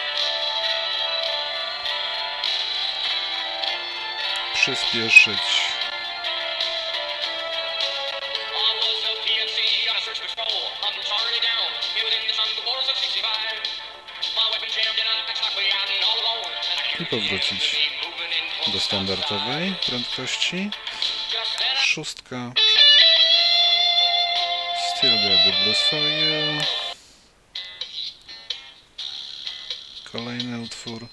przyspieszyć. Powrócić do standardowej prędkości. Szóstka. Still got the blues for you. Kolejny utwór.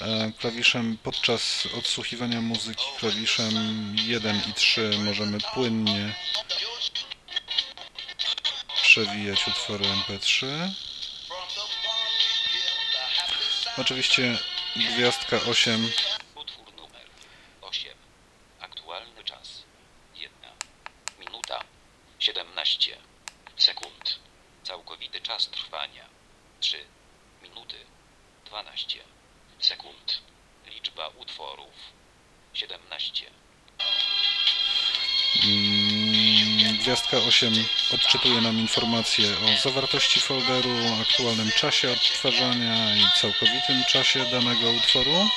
E, Klawiszem podczas odsłuchiwania muzyki, klawiszem 1 i 3 możemy płynnie przewijać utwory MP3. Oczywiście gwiazdka 8 Utwór numer 8. Aktualny czas. 1 minuta 17 sekund. Całkowity czas trwania 3 minuty 12 sekund. Liczba utworów 17. Mm, Gwiazdka 8 odczytuje nam informacje o zawartości folderu, aktualnym czasie odtwarzania i całkowitym czasie danego utworu.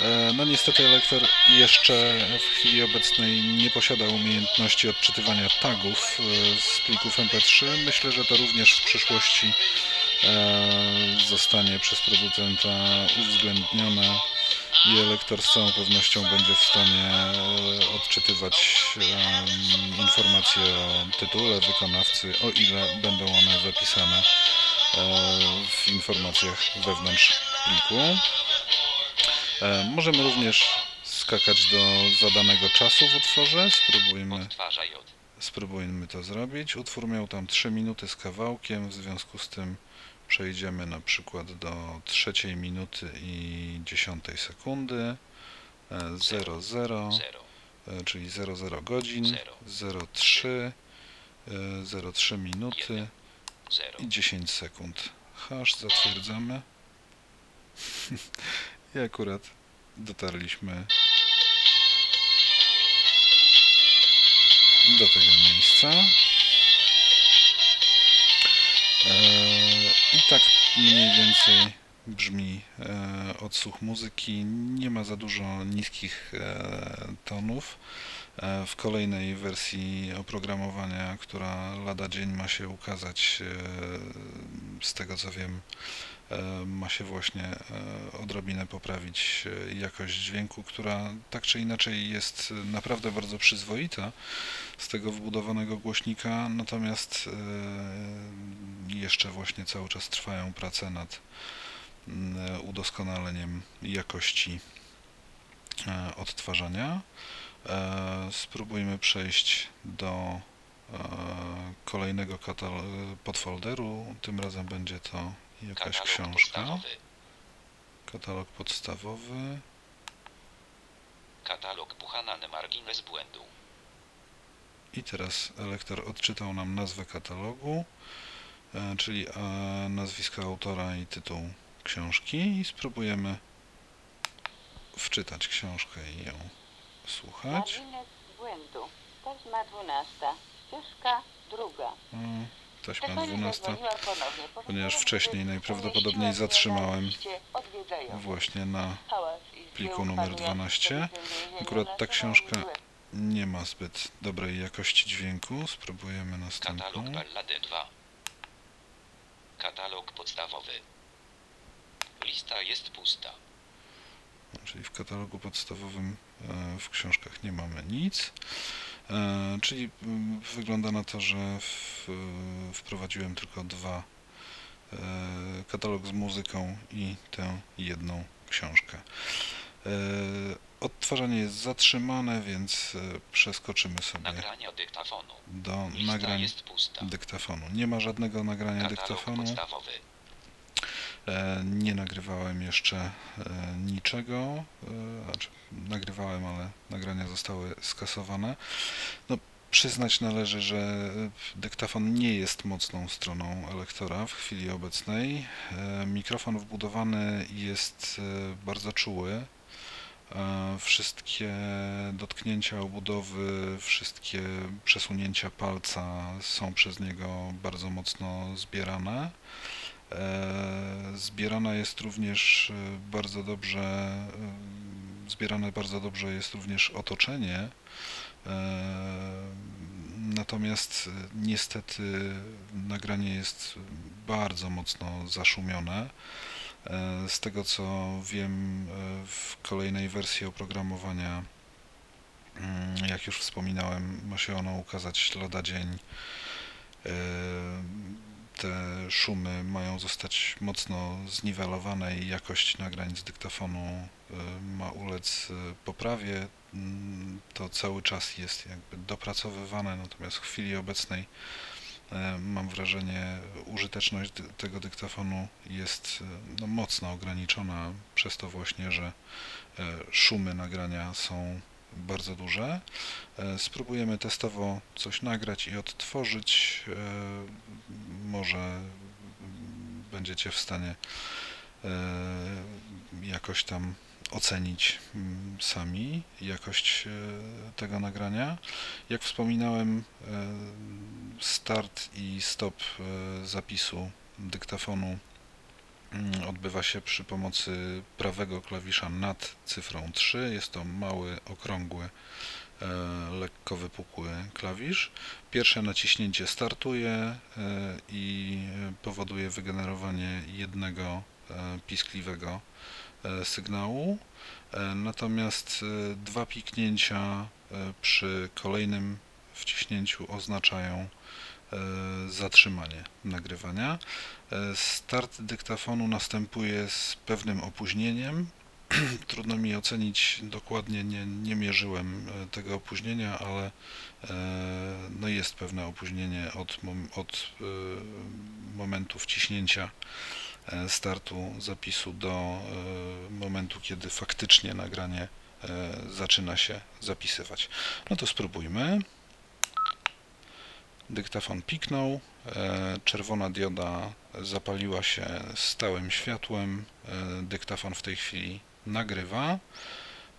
E, No niestety elektor jeszcze w chwili obecnej nie posiada umiejętności odczytywania tagów e, z plików MP3. Myślę, że to również w przyszłości e, zostanie przez producenta uwzględnione i elektor z całą pewnością będzie w stanie e, odczytywać informacje o tytule, wykonawcy, o ile będą one zapisane e, w informacjach wewnątrz pliku. E, Możemy również skakać do zadanego czasu w utworze. Spróbujmy, spróbujmy to zrobić. Utwór miał tam 3 minuty z kawałkiem, w związku z tym przejdziemy na przykład do trzeciej minuty i dziesiątej sekundy. E, 00, 0. e, czyli 00 godzin, Zero. 03, e, 03 minuty 0. i 10 sekund. Hash zatwierdzamy. I akurat dotarliśmy do tego miejsca. Eee, I tak mniej więcej brzmi e, odsłuch muzyki. Nie ma za dużo niskich e, tonów. E, W kolejnej wersji oprogramowania, która lada dzień ma się ukazać, e, z tego co wiem, ma się właśnie e, odrobinę poprawić e, jakość dźwięku, która tak czy inaczej jest naprawdę bardzo przyzwoita z tego wbudowanego głośnika, natomiast e, jeszcze właśnie cały czas trwają prace nad mm, udoskonaleniem jakości e, odtwarzania. E, Spróbujmy przejść do e, kolejnego podfolderu. Tym razem będzie to jakaś Katalog książka. podstawowy. Katalog podstawowy. Katalog Buchanan margines błędu. I teraz elektor odczytał nam nazwę katalogu, e, czyli e, nazwisko autora i tytuł książki i spróbujemy wczytać książkę i ją słuchać. Margines błędu. Taśma 12. Ścieżka druga. E, Taśma Stefani 12, zadzwoniła ponownie. ponieważ wcześniej najprawdopodobniej zatrzymałem właśnie na pliku numer panujący 12. w więzieniu Akurat ta książka nie ma zbyt dobrej jakości dźwięku. Spróbujemy następną. Katalog ballady 2. Katalog podstawowy. Lista jest pusta. Czyli w katalogu podstawowym e, w książkach nie mamy nic. E, Czyli mm, wygląda na to, że w, e, wprowadziłem tylko dwa e, katalog z muzyką i tę jedną książkę. Odtwarzanie jest zatrzymane, więc przeskoczymy sobie Nagrania dyktafonu. do pusta. dyktafonu. Nie ma żadnego nagrania Katalog dyktafonu. podstawowy. E, Nie nagrywałem jeszcze e, niczego, e, znaczy nagrywałem, ale nagrania zostały skasowane. No, przyznać należy, że dyktafon nie jest mocną stroną elektora w chwili obecnej. Mikrofon wbudowany jest bardzo czuły. Wszystkie dotknięcia obudowy, wszystkie przesunięcia palca są przez niego bardzo mocno zbierane. E, Zbierana jest również e, bardzo dobrze, e, zbierane bardzo dobrze jest również otoczenie. Natomiast niestety nagranie jest bardzo mocno zaszumione. Z tego co wiem, w kolejnej wersji oprogramowania, mm, jak już wspominałem, ma się ono ukazać lada dzień. Te szumy mają zostać mocno zniwelowane i jakość nagrań z dyktafonu e, ma ulec e, poprawie. Mm, To cały czas jest jakby dopracowywane, natomiast w chwili obecnej e, mam wrażenie, użyteczność tego dyktafonu jest no, mocno ograniczona przez to właśnie, że szumy nagrania są bardzo duże. E, Spróbujemy testowo coś nagrać i odtworzyć. E, Może będziecie w stanie e, jakoś tam ocenić mm, sami jakość tego nagrania. Jak wspominałem, start i stop zapisu dyktafonu odbywa się przy pomocy prawego klawisza nad cyfrą 3. Jest to mały, okrągły, e, lekko wypukły klawisz. Pierwsze naciśnięcie startuje e, i powoduje wygenerowanie jednego e, piskliwego e, sygnału. E, Natomiast e, dwa piknięcia e, przy kolejnym wciśnięciu oznaczają e, zatrzymanie nagrywania. E, Start dyktafonu następuje z pewnym opóźnieniem. Trudno mi ocenić dokładnie, nie, nie mierzyłem e, tego opóźnienia, ale e, no jest pewne opóźnienie od, od e, momentu wciśnięcia e, startu zapisu do e, momentu, kiedy faktycznie nagranie e, zaczyna się zapisywać. No to spróbujmy. Dyktafon piknął, e, czerwona dioda zapaliła się stałym światłem, e, dyktafon w tej chwili nagrywa.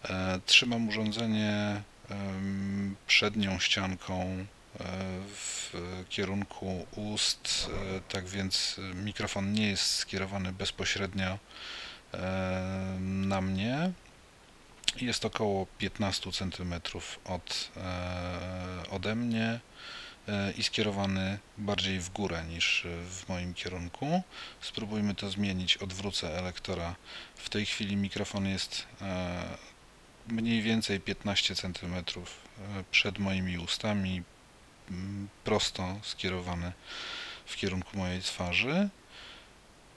E, Trzymam urządzenie przednią ścianką w kierunku ust, tak więc mikrofon nie jest skierowany bezpośrednio na mnie. Jest około 15 cm od, ode mnie i skierowany bardziej w górę niż e, w moim kierunku. Spróbujmy to zmienić. Odwrócę elektora. W tej chwili mikrofon jest e, mniej więcej 15 cm e, przed moimi ustami, m, prosto skierowany w kierunku mojej twarzy.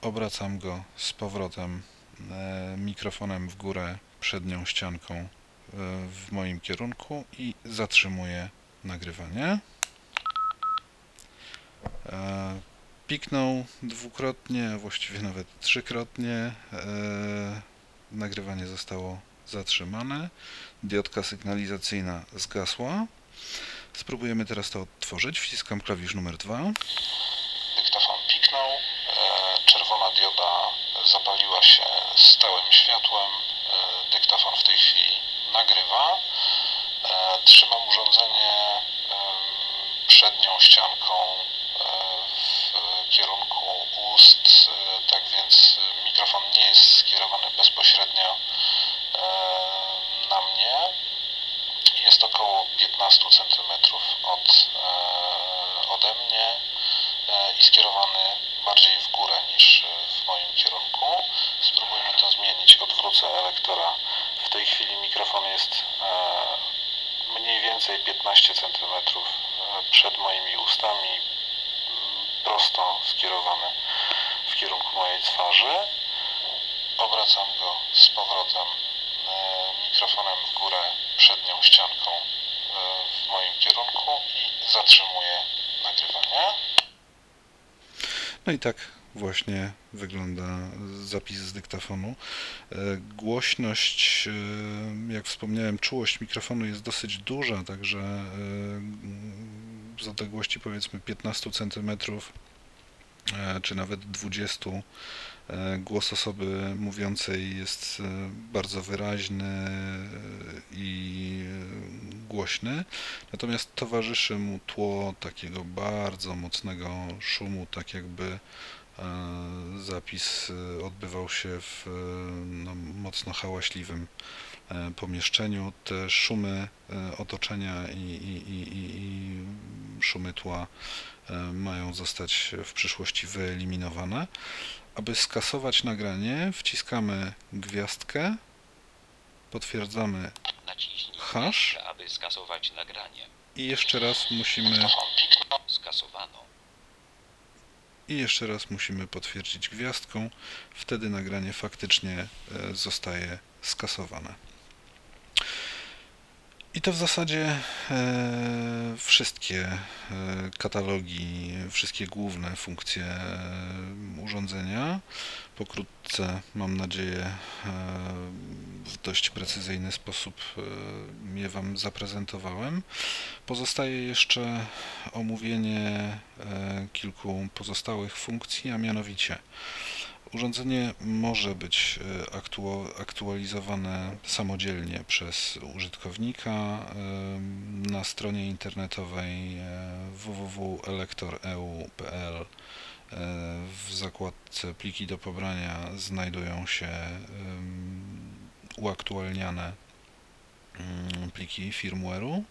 Obracam go z powrotem e, mikrofonem w górę przednią ścianką e, w moim kierunku i zatrzymuję nagrywanie. E, Piknął dwukrotnie, a właściwie nawet trzykrotnie. E, Nagrywanie zostało zatrzymane. Diodka sygnalizacyjna zgasła. Spróbujemy teraz to odtworzyć. Wciskam klawisz numer 2. Dyktafon piknął. E, Czerwona dioda zapaliła się stałym światłem. Dyktafon w tej chwili nagrywa. Trzymam urządzenie przednią ścianką kierunku ust, e, tak więc mikrofon nie jest skierowany bezpośrednio e, na mnie. Jest około 15 cm od, e, ode mnie i skierowany bardziej w górę niż w moim kierunku. Spróbujmy to zmienić. Odwrócę elektora. W tej chwili mikrofon jest mniej więcej 15 cm przed moimi ustami, prosto skierowany w kierunku mojej twarzy. Obracam go z powrotem e, mikrofonem w górę przednią ścianką e, w moim kierunku i zatrzymuję nagrywanie. No i tak właśnie wygląda zapis z dyktafonu. E, Głośność, jak wspomniałem, czułość mikrofonu jest dosyć duża, także z odległości powiedzmy 15 cm e, czy nawet 20 e, głos osoby mówiącej jest e, bardzo wyraźny i głośny, natomiast towarzyszy mu tło takiego bardzo mocnego szumu, tak jakby zapis odbywał się w no, mocno hałaśliwym pomieszczeniu. Te szumy e, otoczenia i, i, i, i, szumy tła e, mają zostać w przyszłości wyeliminowane. Aby skasować nagranie, wciskamy gwiazdkę, potwierdzamy Hash. i jeszcze raz musimy i jeszcze raz musimy potwierdzić gwiazdką. Wtedy nagranie faktycznie e, zostaje skasowane. I to w zasadzie e, wszystkie e, katalogi, wszystkie główne funkcje e, urządzenia. Pokrótce, mam nadzieję, w dość precyzyjny sposób je Wam zaprezentowałem. Pozostaje jeszcze omówienie kilku pozostałych funkcji, a mianowicie Urządzenie może być e, aktu- aktualizowane samodzielnie przez użytkownika na stronie internetowej e, www.elektoreu.pl. E, W zakładce pliki do pobrania znajdują się uaktualniane mm, pliki firmware'u.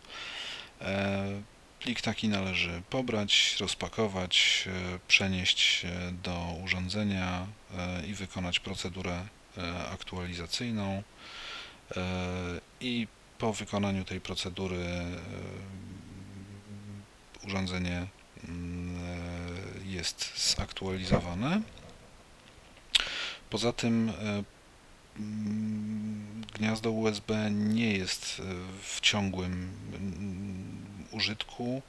Plik taki należy pobrać, rozpakować, e, przenieść e, do urządzenia e, i wykonać procedurę aktualizacyjną. I po wykonaniu tej procedury urządzenie mm, jest zaktualizowane. Poza tym mm, gniazdo USB nie jest w ciągłym użytku.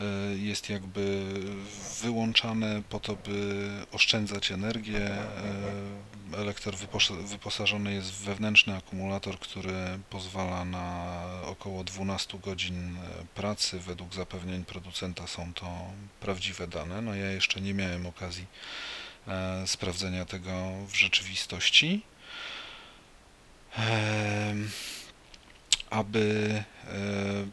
E, Jest jakby wyłączane po to, by oszczędzać energię. E, wyposa- wyposażony jest w wewnętrzny akumulator, który pozwala na około 12 godzin e, pracy. Według zapewnień producenta są to prawdziwe dane. No ja jeszcze nie miałem okazji sprawdzenia tego w rzeczywistości. Aby e,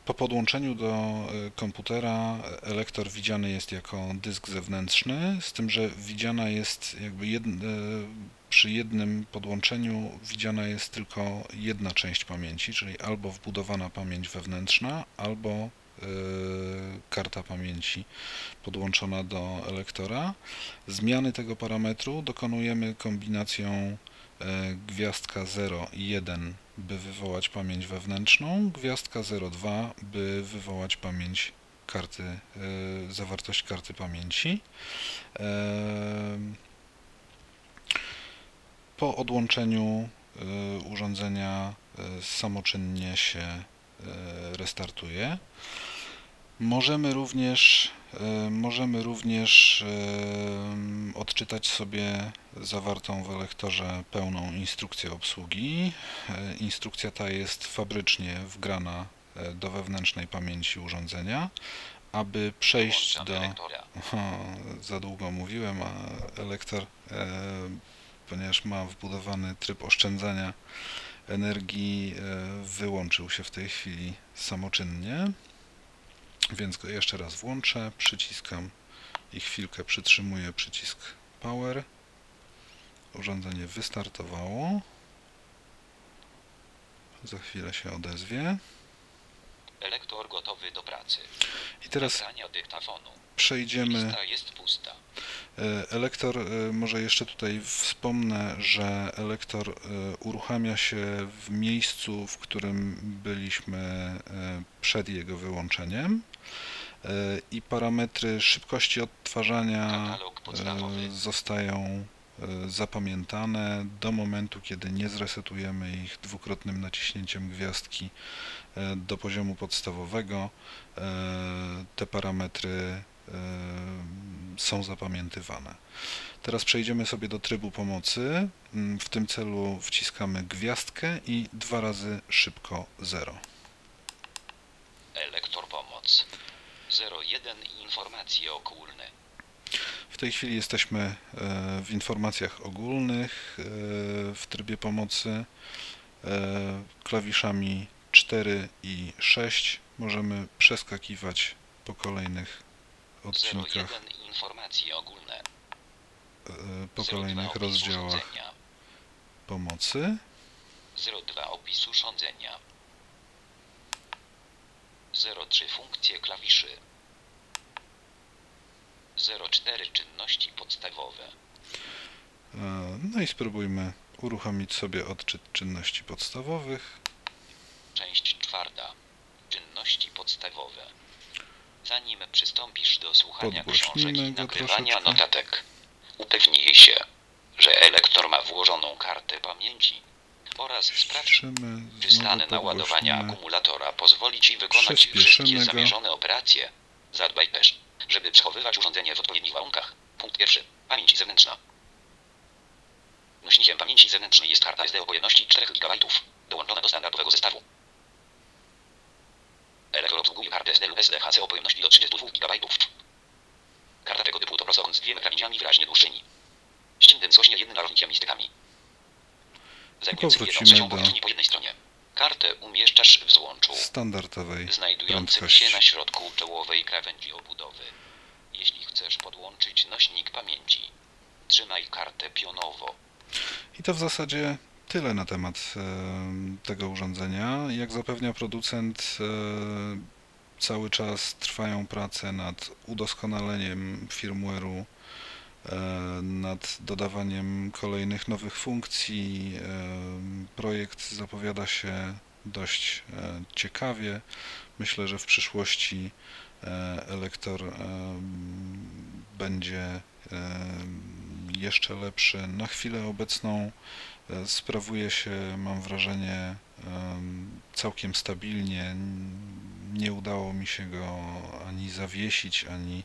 po podłączeniu do e, komputera elektor widziany jest jako dysk zewnętrzny, z tym, że widziana jest jakby e, przy jednym podłączeniu widziana jest tylko jedna część pamięci, czyli albo wbudowana pamięć wewnętrzna, albo karta pamięci podłączona do elektora. Zmiany tego parametru dokonujemy kombinacją gwiazdka 0 i 1, by wywołać pamięć wewnętrzną, gwiazdka 02, by wywołać pamięć karty, e, zawartość karty pamięci. Em, Po odłączeniu e, urządzenia e, samoczynnie się e, restartuje. Możemy również, e, możemy również em, odczytać sobie zawartą w elektorze pełną instrukcję obsługi. E, Instrukcja ta jest fabrycznie wgrana e, do wewnętrznej pamięci urządzenia. Aby przejść do... Aha, za długo mówiłem, a elektor, e, ponieważ ma wbudowany tryb oszczędzania energii, e, wyłączył się w tej chwili samoczynnie. Więc go jeszcze raz włączę, przyciskam i chwilkę przytrzymuję przycisk Power. Urządzenie wystartowało. Za chwilę się odezwie. Elektor gotowy do pracy. I teraz Nagrania dyktafonu. Przejdziemy. E, Elektor, e, może jeszcze tutaj wspomnę, że elektor e, uruchamia się w miejscu, w którym byliśmy przed jego wyłączeniem i parametry szybkości odtwarzania zostają zapamiętane do momentu, kiedy nie zresetujemy ich dwukrotnym naciśnięciem gwiazdki do poziomu podstawowego. Te parametry są zapamiętywane. Teraz przejdziemy sobie do trybu pomocy. Mm, W tym celu wciskamy gwiazdkę i dwa razy szybko 0. Elektor pomoc. 01 informacje ogólne. W tej chwili jesteśmy e, w informacjach ogólnych e, w trybie pomocy. E, Klawiszami 4 i 6 możemy przeskakiwać po kolejnych odcinkach, 01 informacje ogólne. e, po 02 kolejnych rozdziałach pomocy. 02 opis urządzenia. 03 funkcje klawiszy. 04 czynności podstawowe. E, No i spróbujmy uruchomić sobie odczyt czynności podstawowych. Część czwarta. Czynności podstawowe. Zanim przystąpisz do słuchania książek i go nagrywania troszeczkę. notatek, upewnij się, że elektor ma włożoną kartę pamięci oraz sprawdź, czy stan znowu naładowania podgłośnimy. akumulatora pozwoli Ci wykonać Przyspieszymy wszystkie go. zamierzone operacje. Zadbaj też, żeby przechowywać urządzenie w odpowiednich warunkach. Punkt pierwszy. Pamięć zewnętrzna. Nośnikiem pamięci zewnętrznej jest karta SD o pojemności 4 GB, dołączona do standardowego zestawu. Obsługuje kartę SD lub SDHC o pojemności do 32 GB. Karta tego typu to prostokąt z dwiema krawędziami wyraźnie dłuższymi. ściętym złośnie jednym narożnikiem i stykami. Zajmującym jedną trzecią powierzchni po jednej stronie. Kartę umieszczasz w złączu, Standardowej znajdującym prędkości. się na środku czołowej krawędzi obudowy. Jeśli chcesz podłączyć nośnik pamięci, trzymaj kartę pionowo. I to w zasadzie tyle na temat e, tego urządzenia. Jak zapewnia producent, e, cały czas trwają prace nad udoskonaleniem firmware'u, e, nad dodawaniem kolejnych nowych funkcji. E, projekt zapowiada się dość e, ciekawie. Myślę, że w przyszłości Elektor będzie jeszcze lepszy. Na chwilę obecną sprawuje się, mam wrażenie, em, całkiem stabilnie. Nie udało mi się go ani zawiesić, ani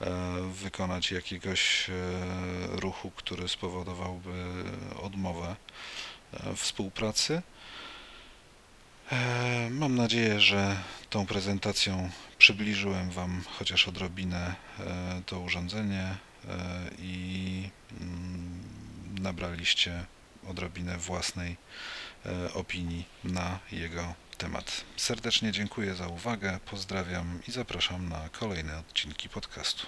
e, wykonać jakiegoś e, ruchu, który spowodowałby odmowę e, współpracy. E, Mam nadzieję, że tą prezentacją przybliżyłem Wam chociaż odrobinę to urządzenie i mm, nabraliście odrobinę własnej opinii na jego temat. Serdecznie dziękuję za uwagę, pozdrawiam i zapraszam na kolejne odcinki podcastu.